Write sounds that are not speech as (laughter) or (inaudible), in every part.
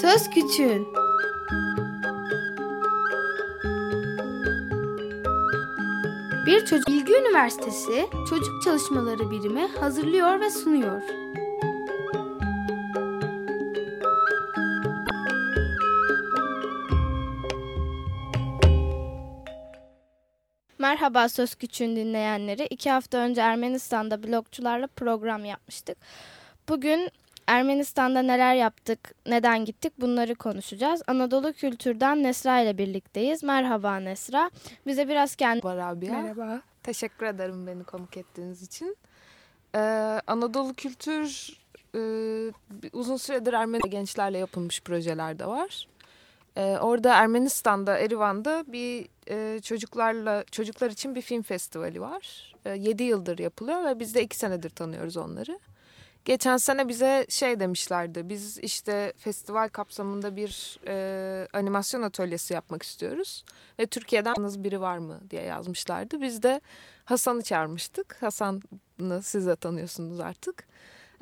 Söz Küçüğün Bir Çocuk Bilgi Üniversitesi Çocuk Çalışmaları Birimi hazırlıyor ve sunuyor. Merhaba Söz Küçüğün dinleyenleri. İki hafta önce Ermenistan'da blogçularla program yapmıştık. Bugün Ermenistan'da neler yaptık, neden gittik bunları konuşacağız. Anadolu Kültür'den Nesra ile birlikteyiz. Merhaba Nesra. Bize biraz kendi... Merhaba Rabia. Merhaba. Teşekkür ederim beni konuk ettiğiniz için. Ee, Anadolu Kültür e, uzun süredir Ermeni gençlerle yapılmış projeler de var. Ee, orada Ermenistan'da, Erivan'da bir e, çocuklarla çocuklar için bir film festivali var. E, 7 yıldır yapılıyor ve biz de 2 senedir tanıyoruz onları. Geçen sene bize şey demişlerdi. Biz işte festival kapsamında bir e, animasyon atölyesi yapmak istiyoruz. Ve Türkiye'den biri var mı diye yazmışlardı. Biz de Hasan'ı çağırmıştık. Hasan'ı siz de tanıyorsunuz artık.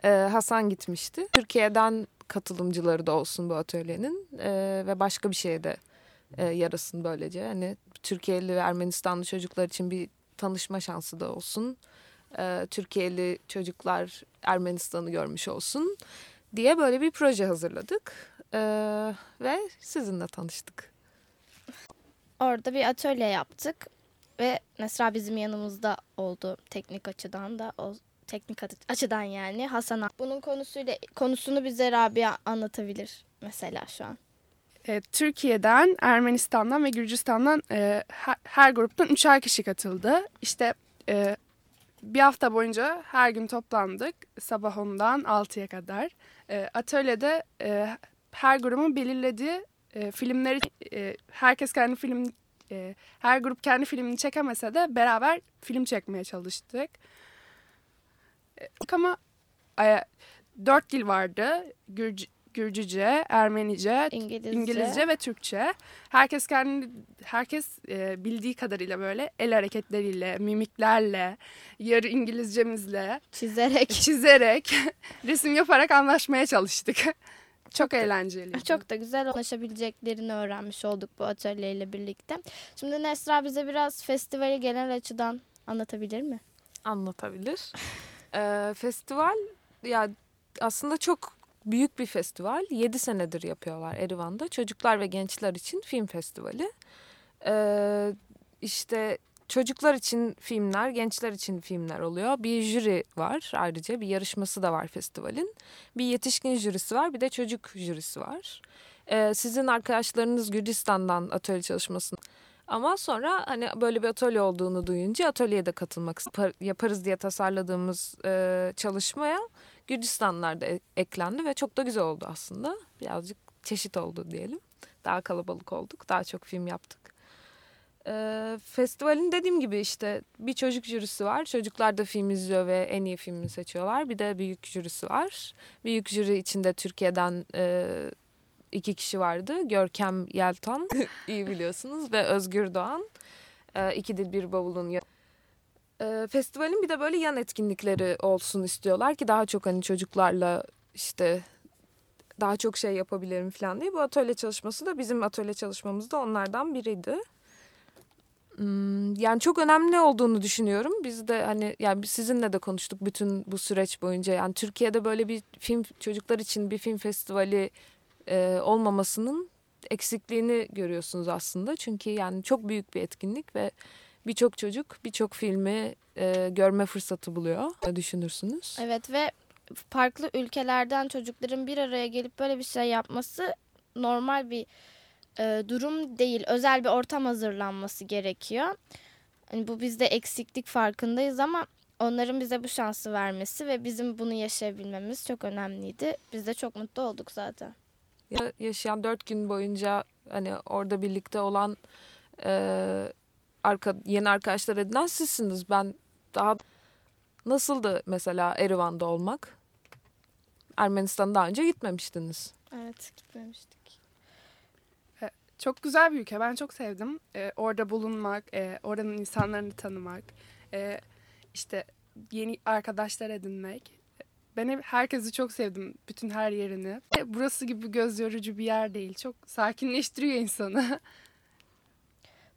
E, Hasan gitmişti. Türkiye'den katılımcıları da olsun bu atölyenin e, ve başka bir şeye de e, yarasın böylece. Hani Türkiye'li ve Ermenistanlı çocuklar için bir tanışma şansı da olsun e, Türkiye'li çocuklar Ermenistan'ı görmüş olsun diye böyle bir proje hazırladık e, ve sizinle tanıştık. Orada bir atölye yaptık ve Nesra bizim yanımızda oldu teknik açıdan da o teknik açıdan yani Hasan bunun konusuyla konusunu bize Rabia anlatabilir mesela şu an. E, Türkiye'den, Ermenistan'dan ve Gürcistan'dan e, her, her gruptan üçer kişi katıldı. İşte e, bir hafta boyunca her gün toplandık sabah 10'dan 6'ya kadar. E, atölyede e, her grubun belirlediği e, filmleri e, herkes kendi film e, her grup kendi filmini çekemese de beraber film çekmeye çalıştık. E, ama e, dört dil vardı. Gürc Gürcüce, Ermenice, İngilizce. İngilizce ve Türkçe. Herkes kendi herkes e, bildiği kadarıyla böyle el hareketleriyle, mimiklerle, yarı İngilizcemizle çizerek (laughs) çizerek (laughs) resim yaparak anlaşmaya çalıştık. (laughs) Çok eğlenceli. Çok da güzel anlaşabileceklerini öğrenmiş olduk bu atölyeyle birlikte. Şimdi Nesra bize biraz festivali genel açıdan anlatabilir mi? Anlatabilir. ee, festival ya aslında çok büyük bir festival. 7 senedir yapıyorlar Erivan'da. Çocuklar ve gençler için film festivali. Ee, işte çocuklar için filmler, gençler için filmler oluyor. Bir jüri var ayrıca bir yarışması da var festivalin. Bir yetişkin jürisi var bir de çocuk jürisi var. Ee, sizin arkadaşlarınız Gürcistan'dan atölye çalışmasını ama sonra hani böyle bir atölye olduğunu duyunca atölyeye de katılmak yaparız diye tasarladığımız e, çalışmaya Gürcistanlar da e, eklendi ve çok da güzel oldu aslında. Birazcık çeşit oldu diyelim. Daha kalabalık olduk. Daha çok film yaptık. Ee, festivalin dediğim gibi işte bir çocuk jürisi var. Çocuklar da film izliyor ve en iyi filmini seçiyorlar. Bir de büyük jürisi var. Büyük jüri içinde Türkiye'den e, iki kişi vardı. Görkem Yeltan, (laughs) iyi biliyorsunuz ve Özgür Doğan. E, iki dil bir bavulun e, festivalin bir de böyle yan etkinlikleri olsun istiyorlar ki daha çok hani çocuklarla işte daha çok şey yapabilirim falan diye. Bu atölye çalışması da bizim atölye çalışmamız da onlardan biriydi. Hmm, yani çok önemli olduğunu düşünüyorum. Biz de hani yani sizinle de konuştuk bütün bu süreç boyunca. Yani Türkiye'de böyle bir film çocuklar için bir film festivali e, olmamasının eksikliğini görüyorsunuz aslında. Çünkü yani çok büyük bir etkinlik ve birçok çocuk birçok filmi e, görme fırsatı buluyor. Düşünürsünüz? Evet ve farklı ülkelerden çocukların bir araya gelip böyle bir şey yapması normal bir e, durum değil. Özel bir ortam hazırlanması gerekiyor. Yani bu bizde eksiklik farkındayız ama onların bize bu şansı vermesi ve bizim bunu yaşayabilmemiz çok önemliydi. Biz de çok mutlu olduk zaten. Yaşayan dört gün boyunca hani orada birlikte olan e, arka, yeni arkadaşlar edinen sizsiniz. Ben daha nasıldı mesela Erivan'da olmak? Ermenistan'a daha önce gitmemiştiniz. Evet gitmemiştik. E, çok güzel bir ülke. Ben çok sevdim. Ee, orada bulunmak, e, oranın insanlarını tanımak, e, işte yeni arkadaşlar edinmek. Ben hep herkesi çok sevdim. Bütün her yerini. E, Burası gibi göz yorucu bir yer değil. Çok sakinleştiriyor insanı. (laughs)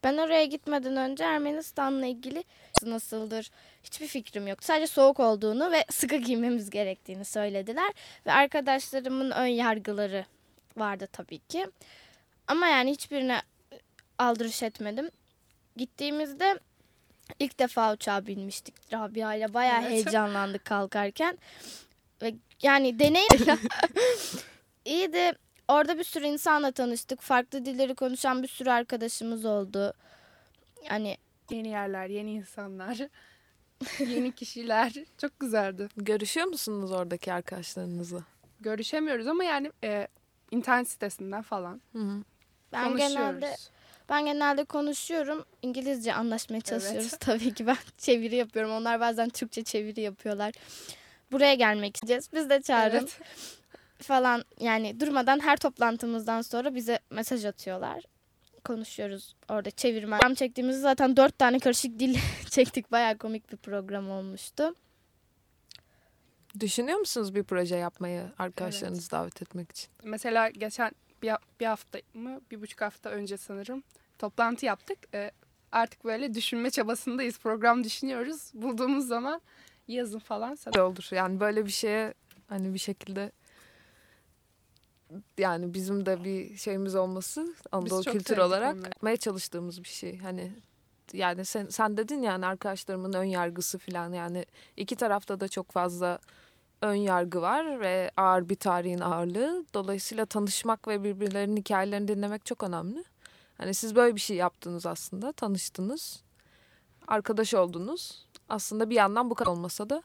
Ben oraya gitmeden önce Ermenistan'la ilgili nasıldır hiçbir fikrim yok. Sadece soğuk olduğunu ve sıkı giymemiz gerektiğini söylediler. Ve arkadaşlarımın ön yargıları vardı tabii ki. Ama yani hiçbirine aldırış etmedim. Gittiğimizde ilk defa uçağa binmiştik Rabia ile. Bayağı Evet. heyecanlandık kalkarken. Ve yani deneyim (laughs) iyiydi. Orada bir sürü insanla tanıştık. Farklı dilleri konuşan bir sürü arkadaşımız oldu. Yani Yeni yerler, yeni insanlar, (laughs) yeni kişiler. Çok güzeldi. Görüşüyor musunuz oradaki arkadaşlarınızla? Görüşemiyoruz ama yani e, internet sitesinden falan Hı hı. ben genelde ben genelde konuşuyorum. İngilizce anlaşmaya çalışıyoruz Evet. (laughs) tabii ki. Ben çeviri yapıyorum. Onlar bazen Türkçe çeviri yapıyorlar. Buraya gelmek isteyeceğiz. Biz de çağırın Evet. Falan. Yani durmadan her toplantımızdan sonra bize mesaj atıyorlar. Konuşuyoruz orada çevirmen. Program çektiğimizde zaten dört tane karışık dil (laughs) çektik. Bayağı komik bir program olmuştu. Düşünüyor musunuz bir proje yapmayı arkadaşlarınızı davet etmek için? Mesela geçen bir, bir hafta mı, bir buçuk hafta önce sanırım toplantı yaptık. E, artık böyle düşünme çabasındayız. Program düşünüyoruz. Bulduğumuz zaman yazın falan. Olur yani böyle bir şeye hani bir şekilde yani bizim de bir şeyimiz olması Anadolu kültür olarak onları. yapmaya çalıştığımız bir şey. Hani yani sen, sen dedin yani arkadaşlarımın ön yargısı falan yani iki tarafta da çok fazla ön yargı var ve ağır bir tarihin ağırlığı. Dolayısıyla tanışmak ve birbirlerinin hikayelerini dinlemek çok önemli. Hani siz böyle bir şey yaptınız aslında. Tanıştınız. Arkadaş oldunuz. Aslında bir yandan bu kadar olmasa da.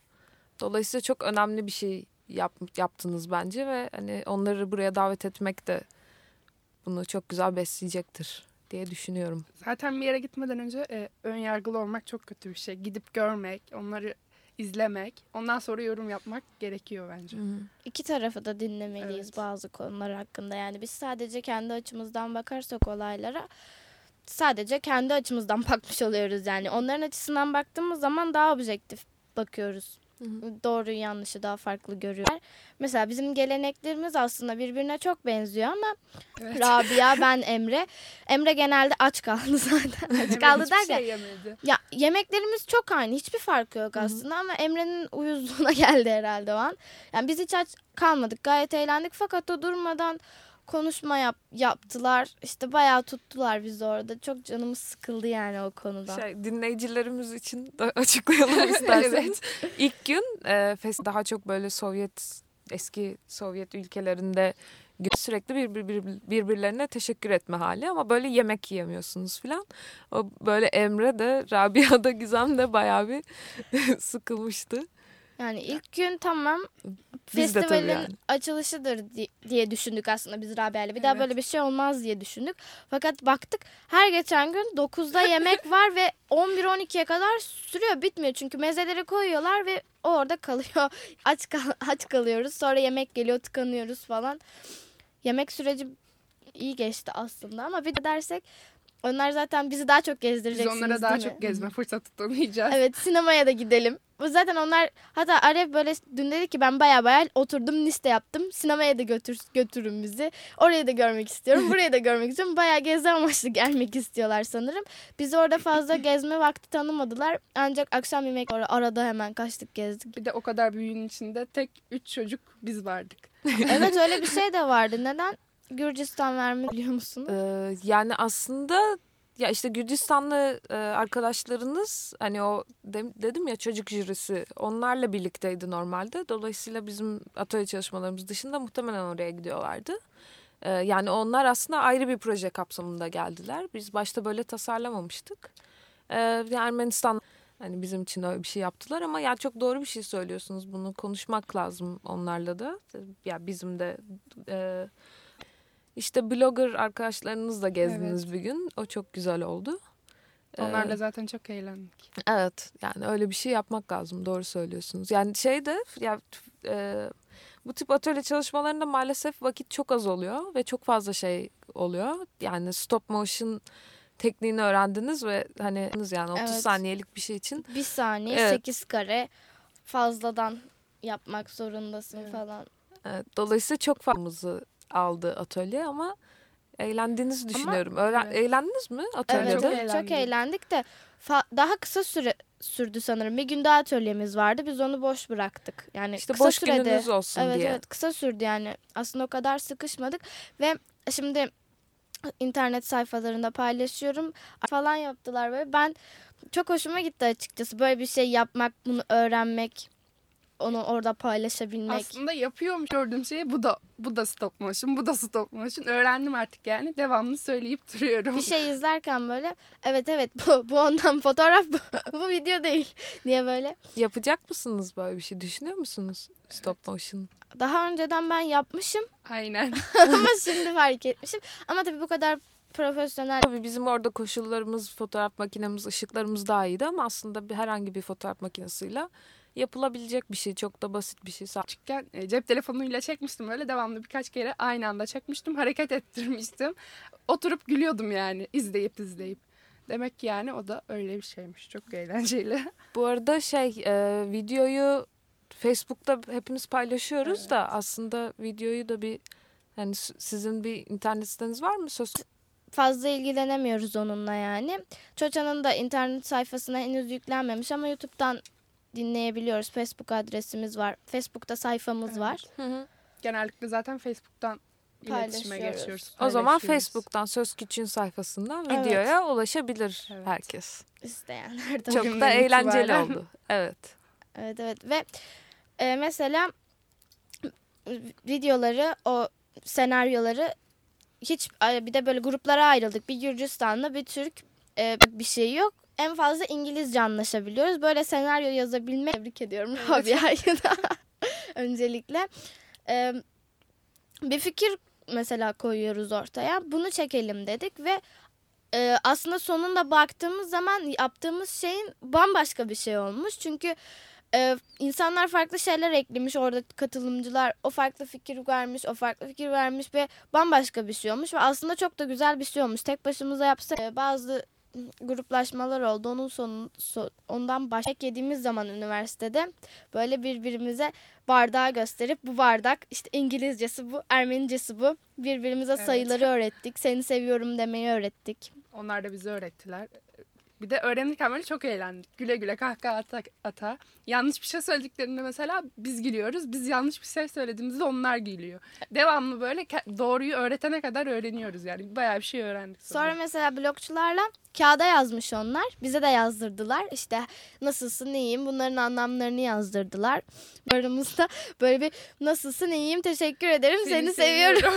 Dolayısıyla çok önemli bir şey yap, yaptınız bence ve hani onları buraya davet etmek de bunu çok güzel besleyecektir diye düşünüyorum. Zaten bir yere gitmeden önce e, ön yargılı olmak çok kötü bir şey. Gidip görmek, onları izlemek, ondan sonra yorum yapmak gerekiyor bence. İki tarafı da dinlemeliyiz Evet. bazı konular hakkında. Yani biz sadece kendi açımızdan bakarsak olaylara sadece kendi açımızdan (laughs) bakmış oluyoruz yani. Onların açısından baktığımız zaman daha objektif bakıyoruz. Hı hı. Doğruyu yanlışı daha farklı görüyorlar. Mesela bizim geleneklerimiz aslında birbirine çok benziyor ama Evet. Rabia, (laughs) ben Emre. Emre genelde aç kaldı (laughs) zaten. Aç kaldı derken şey yemedi. ya yemeklerimiz çok aynı. Hiçbir farkı yok Hı hı. aslında ama Emre'nin uyuzluğuna (laughs) geldi herhalde o an. Yani biz hiç aç kalmadık. Gayet eğlendik fakat o durmadan konuşma yap, yaptılar. İşte bayağı tuttular bizi orada. Çok canımız sıkıldı yani o konuda. Şey, dinleyicilerimiz için de (laughs) açıklayalım isterseniz. İlk gün e, daha çok böyle Sovyet eski Sovyet ülkelerinde sürekli bir, bir- bir- birbirlerine teşekkür etme hali ama böyle yemek yiyemiyorsunuz falan. O böyle Emre de Rabia da Gizem de bayağı bir (laughs) sıkılmıştı. Yani ilk gün tamam Biz de tabii festivalin yani. açılışıdır di- diye düşündük aslında biz Rabia'yla. Bir daha Evet. böyle bir şey olmaz diye düşündük. Fakat baktık her geçen gün 9'da yemek (laughs) var ve 11-12'ye kadar sürüyor bitmiyor. Çünkü mezeleri koyuyorlar ve o orada kalıyor. (laughs) Aç, kal aç kalıyoruz sonra yemek geliyor tıkanıyoruz falan. Yemek süreci iyi geçti aslında ama bir de dersek onlar zaten bizi daha çok Biz gezdireceksiniz onlara daha mi? çok gezme fırsatı tanıyacağız. Evet sinemaya da gidelim. Bu zaten onlar hatta Aref böyle dün dedi ki ben baya baya oturdum liste yaptım. Sinemaya da götür, götürün bizi. Orayı da görmek istiyorum. Burayı da görmek istiyorum. Baya gezi amaçlı (laughs) gelmek istiyorlar sanırım. Biz orada fazla gezme vakti tanımadılar. Ancak akşam yemek arada hemen kaçtık gezdik. Bir de o kadar büyüğün içinde tek üç çocuk biz vardık. Evet öyle bir şey de vardı. Neden? Gürcistan verme biliyor musun? Ee, yani aslında ya işte Gürcistanlı e, arkadaşlarınız hani o de- dedim ya çocuk jürisi onlarla birlikteydi normalde. Dolayısıyla bizim atölye çalışmalarımız dışında muhtemelen oraya gidiyorlardı. Ee, yani onlar aslında ayrı bir proje kapsamında geldiler. Biz başta böyle tasarlamamıştık. Ee, Ermenistan hani bizim için öyle bir şey yaptılar ama ya çok doğru bir şey söylüyorsunuz. Bunu konuşmak lazım onlarla da. Ya bizim de e, işte blogger arkadaşlarınızla gezdiniz bir gün. O çok güzel oldu. Ee, Onlarla zaten çok eğlendik. Evet yani öyle bir şey yapmak lazım doğru söylüyorsunuz. Yani şey de ya e, bu tip atölye çalışmalarında maalesef vakit çok az oluyor ve çok fazla şey oluyor. Yani stop motion tekniğini öğrendiniz ve hani yani 30 Evet. saniyelik bir şey için Bir saniye Evet. 8 kare fazladan yapmak zorundasın Evet. falan. Evet, dolayısıyla çok fazlamızı aldı atölye ama eğlendiğinizi düşünüyorum. Öğren- evet. Eğlendiniz mi atölyede? Evet, çok çok, eğlendik. eğlendik de daha kısa süre sürdü sanırım. Bir gün daha atölyemiz vardı. Biz onu boş bıraktık. Yani İşte kısa boş sürede. gününüz olsun evet diye. evet kısa sürdü yani. Aslında o kadar sıkışmadık ve şimdi internet sayfalarında paylaşıyorum falan yaptılar ve ben çok hoşuma gitti açıkçası. Böyle bir şey yapmak, bunu öğrenmek, onu orada paylaşabilmek. Aslında yapıyormuş gördüğüm şey bu da bu da stop motion, bu da stop motion. Öğrendim artık yani. Devamlı söyleyip (laughs) duruyorum. bir şey izlerken böyle evet evet bu, bu ondan fotoğraf bu, (laughs) bu video değil (laughs) diye böyle. Yapacak mısınız böyle bir şey? Düşünüyor musunuz? Stop motion. Daha önceden ben yapmışım Aynen. ama şimdi fark etmişim. Ama tabii bu kadar profesyonel Tabii bizim orada koşullarımız, fotoğraf makinemiz, ışıklarımız daha iyiydi ama aslında bir herhangi bir fotoğraf makinesiyle yapılabilecek bir şey. Çok da basit bir şey. Küçükken e, cep telefonuyla çekmiştim öyle devamlı birkaç kere aynı anda çekmiştim. Hareket ettirmiştim. Oturup gülüyordum yani izleyip izleyip. Demek ki yani o da öyle bir şeymiş. Çok eğlenceli. (laughs) Bu arada şey e, videoyu Facebook'ta hepimiz paylaşıyoruz Evet. da aslında videoyu da bir yani sizin bir internet siteniz var mı söz fazla ilgilenemiyoruz onunla yani. Çoça'nın da internet sayfasına henüz yüklenmemiş ama YouTube'dan dinleyebiliyoruz. Facebook adresimiz var. Facebook'ta sayfamız Evet. var. Genellikle zaten Facebook'tan iletişime geçiyoruz. O zaman. Facebook'tan Söz Küçüğün sayfasından Evet. videoya ulaşabilir Evet. herkes. İsteyenler de. Çok da eğlenceli itibaren. oldu. Evet. Evet evet ve e, mesela videoları o senaryoları hiç bir de böyle gruplara ayrıldık. Bir Gürcistanlı bir Türk e, bir şey yok. En fazla İngilizce anlaşabiliyoruz. Böyle senaryo yazabilme tebrik ediyorum Rabia'yı da (laughs) öncelikle. E, bir fikir mesela koyuyoruz ortaya. Bunu çekelim dedik ve e, aslında sonunda baktığımız zaman yaptığımız şeyin bambaşka bir şey olmuş. Çünkü e, insanlar farklı şeyler eklemiş orada katılımcılar o farklı fikir vermiş o farklı fikir vermiş ve bambaşka bir şey olmuş ve aslında çok da güzel bir şey olmuş tek başımıza yapsak e, bazı gruplaşmalar oldu. Onun sonu so- ondan başka yediğimiz zaman üniversitede böyle birbirimize bardağı gösterip bu bardak işte İngilizcesi bu Ermenicesi bu. Birbirimize Evet. sayıları öğrettik. Seni seviyorum. demeyi öğrettik. Onlar da bize öğrettiler. Bir de öğrenirken böyle çok eğlendik. Güle güle kahkaha ata, ata. Yanlış bir şey söylediklerinde mesela biz gülüyoruz. Biz yanlış bir şey söylediğimizde onlar gülüyor. Devamlı böyle doğruyu öğretene kadar öğreniyoruz yani. Bayağı bir şey öğrendik. Sonra mesela blokçularla kağıda yazmış onlar. Bize de yazdırdılar. İşte nasılsın iyiyim bunların anlamlarını yazdırdılar. Aramızda böyle bir nasılsın iyiyim teşekkür ederim seni, seviyorum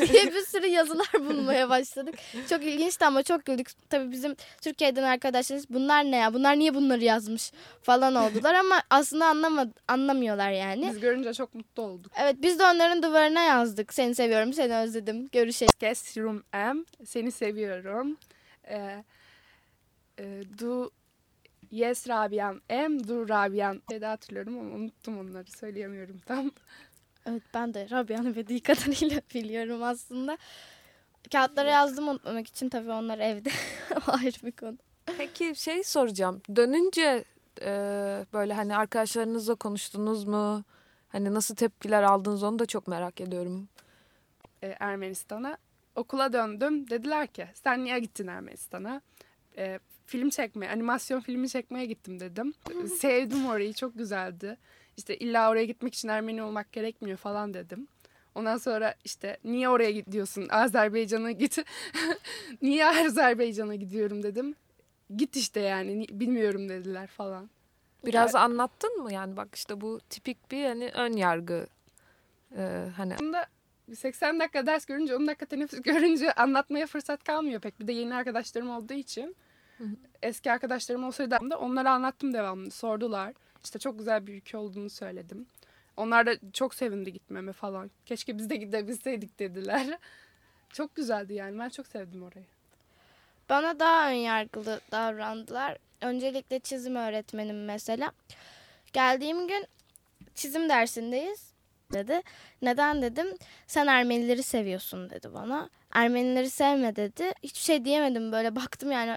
(laughs) diye bir sürü yazılar bulmaya başladık. Çok ilginçti ama çok güldük. Tabii bizim Türkiye'den arkadaşlarımız bunlar ne ya bunlar niye bunları yazmış falan oldular ama (laughs) aslında anlamadı, anlamıyorlar yani. Biz görünce çok mutlu olduk. Evet biz de onların duvarına yazdık. Seni seviyorum, seni özledim. Görüşelim. Guess room M. Seni seviyorum. Ee, e, du Yes Rabian M. Du Rabian. Şey daha hatırlıyorum ama unuttum onları. Söyleyemiyorum tam. Evet ben de Rabia'nın bildiği kadarıyla (laughs) biliyorum aslında. Kağıtlara yazdım unutmamak için tabii onlar evde. (laughs) Ayrı bir konu. Peki şey soracağım. Dönünce e, böyle hani arkadaşlarınızla konuştunuz mu? Hani nasıl tepkiler aldınız onu da çok merak ediyorum. e, Ermenistan'a. Okula döndüm. Dediler ki sen niye gittin Ermenistan'a? E, film çekmeye, animasyon filmi çekmeye gittim dedim. (laughs) Sevdim orayı, çok güzeldi. İşte illa oraya gitmek için Ermeni olmak gerekmiyor falan dedim. Ondan sonra işte niye oraya gidiyorsun? Azerbaycan'a git. (laughs) niye Azerbaycan'a gidiyorum dedim. Git işte yani ni- bilmiyorum dediler falan. Biraz anlattın mı? Yani bak işte bu tipik bir hani ön yargı. E, hani Aslında 80 dakika ders görünce 10 dakika teneffüs (laughs) görünce anlatmaya fırsat kalmıyor pek. Bir de yeni arkadaşlarım olduğu için. Hı hı. Eski arkadaşlarım olsaydı da onlara anlattım devamlı. Sordular. İşte çok güzel bir ülke olduğunu söyledim. Onlar da çok sevindi gitmeme falan. Keşke biz de gidebilseydik dediler. (laughs) Çok güzeldi yani. Ben çok sevdim orayı. Bana daha ön yargılı davrandılar. Öncelikle çizim öğretmenim mesela. Geldiğim gün çizim dersindeyiz dedi. Neden dedim? Sen Ermenileri seviyorsun dedi bana. Ermenileri sevme dedi. Hiçbir şey diyemedim böyle baktım yani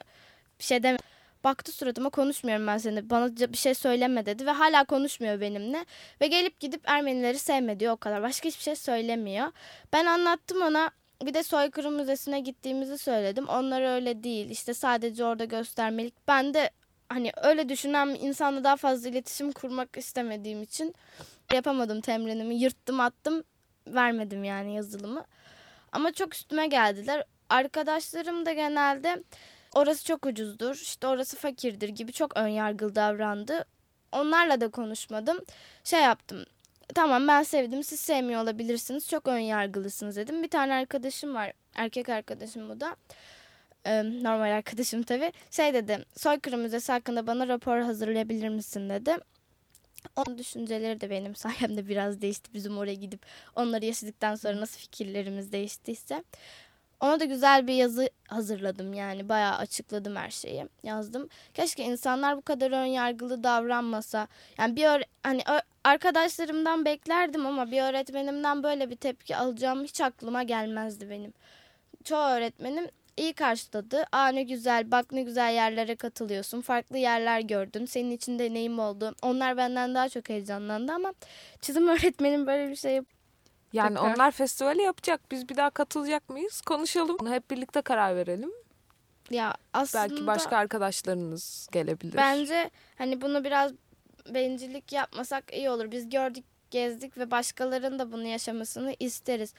bir şey demedim. baktı suratıma konuşmuyorum ben seninle bana bir şey söyleme dedi ve hala konuşmuyor benimle ve gelip gidip Ermenileri sevme diyor o kadar başka hiçbir şey söylemiyor. Ben anlattım ona bir de soykırım müzesine gittiğimizi söyledim. Onlar öyle değil. İşte sadece orada göstermelik. Ben de hani öyle düşünen insanla daha fazla iletişim kurmak istemediğim için yapamadım temrinimi. Yırttım attım vermedim yani yazılımı. Ama çok üstüme geldiler. Arkadaşlarım da genelde orası çok ucuzdur, işte orası fakirdir gibi çok önyargılı davrandı. Onlarla da konuşmadım. Şey yaptım. Tamam ben sevdim siz sevmiyor olabilirsiniz. Çok önyargılısınız dedim. Bir tane arkadaşım var. Erkek arkadaşım bu da. Ee, normal arkadaşım tabii. Şey dedi. Soykırım Müzesi hakkında bana rapor hazırlayabilir misin dedi. Onun düşünceleri de benim (laughs) sayemde biraz değişti. Bizim oraya gidip onları yaşadıktan sonra nasıl fikirlerimiz değiştiyse. Ona da güzel bir yazı hazırladım yani bayağı açıkladım her şeyi yazdım. Keşke insanlar bu kadar ön yargılı davranmasa. Yani bir hani arkadaşlarımdan beklerdim ama bir öğretmenimden böyle bir tepki alacağım hiç aklıma gelmezdi benim. Çoğu öğretmenim iyi karşıladı. Aa ne güzel bak ne güzel yerlere katılıyorsun. Farklı yerler gördün. Senin için deneyim oldu. Onlar benden daha çok heyecanlandı ama çizim (laughs) öğretmenim böyle bir şey yani Tekrar. onlar festivali yapacak. Biz bir daha katılacak mıyız? Konuşalım. Hep birlikte karar verelim. Ya aslında belki başka arkadaşlarınız gelebilir. Bence hani bunu biraz bencillik yapmasak iyi olur. Biz gördük, gezdik ve başkalarının da bunu yaşamasını isteriz.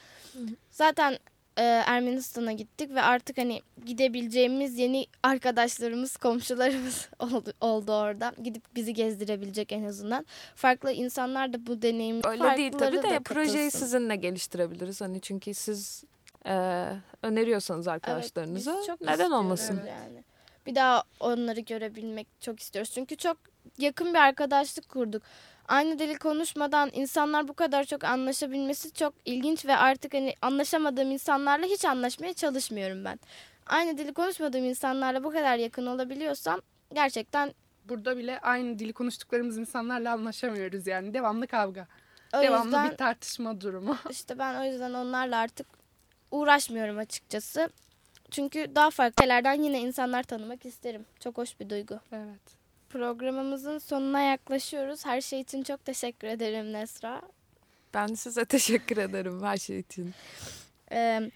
Zaten e, Ermenistan'a gittik ve artık hani gidebileceğimiz yeni arkadaşlarımız, komşularımız (laughs) oldu, oldu orada. Gidip bizi gezdirebilecek en azından. Farklı insanlar da bu deneyim Öyle değil tabii de projeyi sizinle geliştirebiliriz. Hani çünkü siz e, öneriyorsanız arkadaşlarınıza evet, neden olmasın? Yani. Bir daha onları görebilmek çok istiyoruz. Çünkü çok yakın bir arkadaşlık kurduk aynı dili konuşmadan insanlar bu kadar çok anlaşabilmesi çok ilginç ve artık hani anlaşamadığım insanlarla hiç anlaşmaya çalışmıyorum ben. Aynı dili konuşmadığım insanlarla bu kadar yakın olabiliyorsam gerçekten burada bile aynı dili konuştuklarımız insanlarla anlaşamıyoruz yani devamlı kavga. O devamlı yüzden, bir tartışma durumu. (laughs) İşte ben o yüzden onlarla artık uğraşmıyorum açıkçası. Çünkü daha farklı şeylerden yine insanlar tanımak isterim. Çok hoş bir duygu. Evet. Programımızın sonuna yaklaşıyoruz. Her şey için çok teşekkür ederim Nesra. Ben size (laughs) teşekkür ederim her şey için. Ee,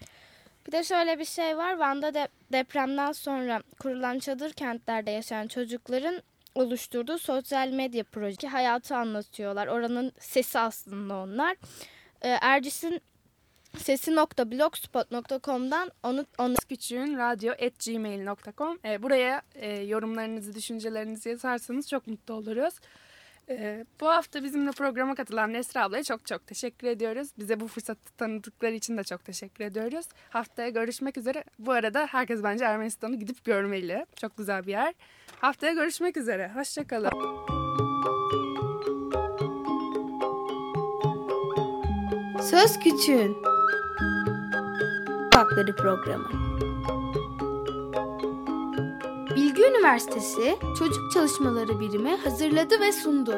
bir de şöyle bir şey var. Van'da de depremden sonra kurulan çadır kentlerde yaşayan çocukların oluşturduğu sosyal medya projesi hayatı anlatıyorlar. Oranın sesi aslında onlar. Ee, Ercis'in sesi.blogspot.com'dan onu, onu küçüğün radyo@gmail.com e, buraya e, yorumlarınızı, düşüncelerinizi yazarsanız çok mutlu oluruz. E, bu hafta bizimle programa katılan Nesra ablaya çok çok teşekkür ediyoruz. Bize bu fırsatı tanıdıkları için de çok teşekkür ediyoruz. Haftaya görüşmek üzere. Bu arada herkes bence Ermenistan'ı gidip görmeli. Çok güzel bir yer. Haftaya görüşmek üzere. Hoşçakalın. Söz Küçüğün Hakları Programı Bilgi Üniversitesi Çocuk Çalışmaları Birimi hazırladı ve sundu.